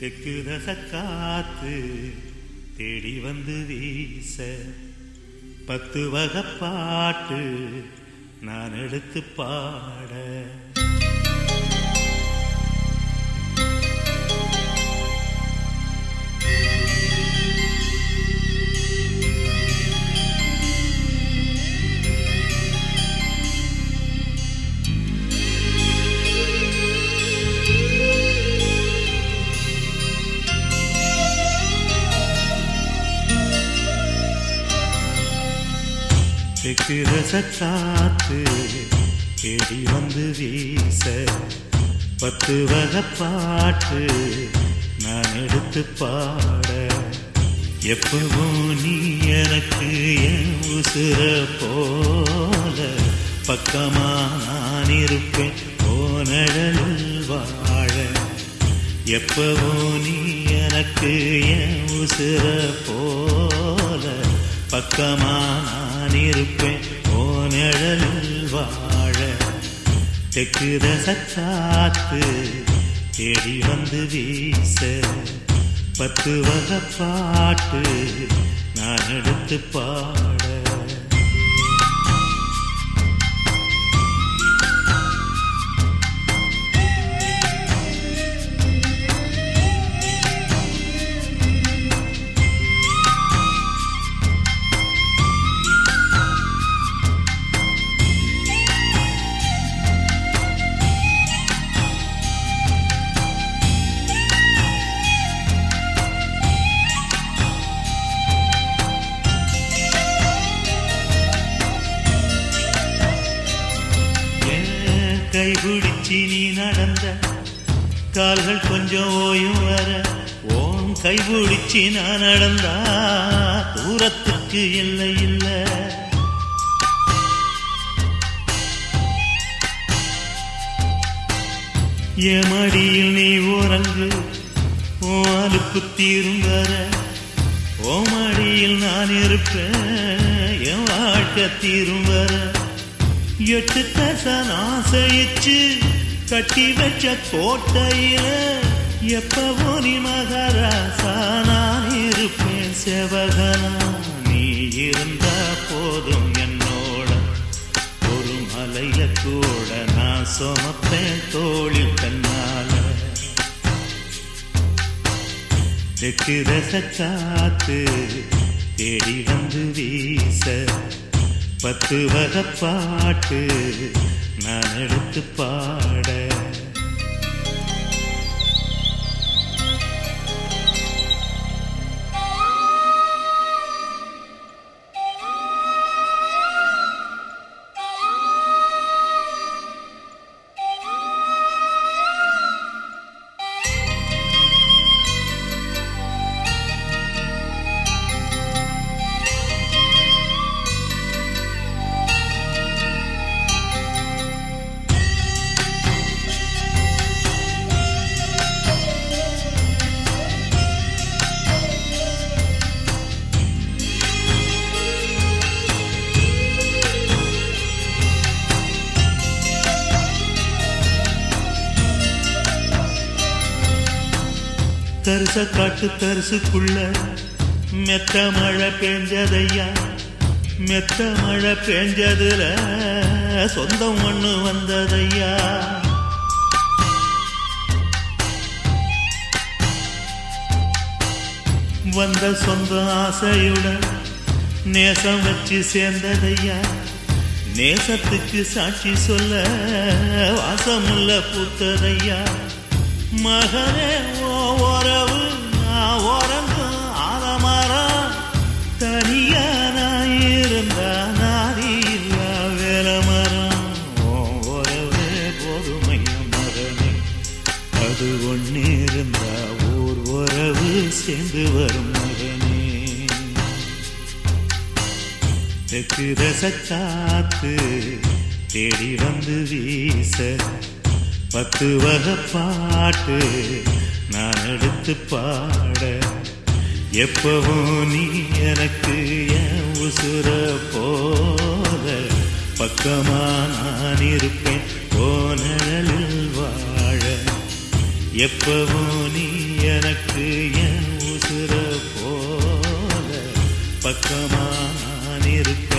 தெற்கு ரச காத்து தேடி வந்து வீச. பத்து வகை பாட்டு நான் எடுத்து பாட. தெற்கு ரச காத்து வந்து வீச பத்து வகை பாட்டு நான் எடுத்து பாட. எப்பவும் நீ எனக்கு என் உசுர போல பக்கமா நான் இருப்பேன் போனடலில் வாழ. எப்பவும் நீ எனக்கு என் உசுர போல பக்கமா நான் நான் இருப்பேன். ஓ நிழலில் வாழ. தெற்கு ரசக்காத்து தேடி வந்து வீச. பத்து வகை பாட்டு நான் எடுத்து பாட கைபிடிச்சி நீ நடந்த கால்கள் கொஞ்சம் ஓயும் வர ஓன் கைபிடிச்சி நான் நடந்தா தூரத்துக்கு இல்லை இல்லை. என் மடியில் நீ உறங்கு ஓ தீரும் வர ஓ மடியில் நான் இருப்பேன் என் வாழ்க்கை தீரும் வர. எட்டு தசன் ஆசைச்சு கட்டி வச்ச கோட்டையில எப்பவோ நீ மகராசா நான் இருப்பேன் செவகனா. நீ இருந்தா போதும் என்னோட. ஒரு மலையில கூட நான் சுமப்பேன் தோளில் தன்னால தெற்கு ரச காத்து தேடி வந்து வீச பத்து வகப்பாட்டு நான் எடுத்து பாடு தரிச காட்டு தரிசுக்குள்ள மெத்த மழை பெஞ்சதையா? மெத்த மழை பெஞ்சதுல சொந்தம் ஒண்ணு வந்ததையா? வந்த சொந்த ஆசையுடன் நேசம் வச்சு சேர்ந்ததையா? நேசத்துக்கு சாட்சி சொல்ல வாசமுள்ள பூத்ததையா? மகனே ஓ உறவு நான் உறங்கும் ஆலமரம் தனியா நான் இருந்தா நாதி இல்லா ஓ உறவே போதுமைய மகனே. அது ஒண்ணு இருந்தா ஓர் உறவு சேர்ந்து வரும் மகனே. தெற்கு ரச தேடி வந்து வீச பத்து வகை பாட்டு நான் எடுத்து பாட. எப்பவும் நீ எனக்கு என் உசுர போல. பக்கமா நான் இருப்பேன் போனலில் வாழ. எப்பவும் நீ எனக்கு என் உசுர போல. பக்கமா நான் இருப்பேன்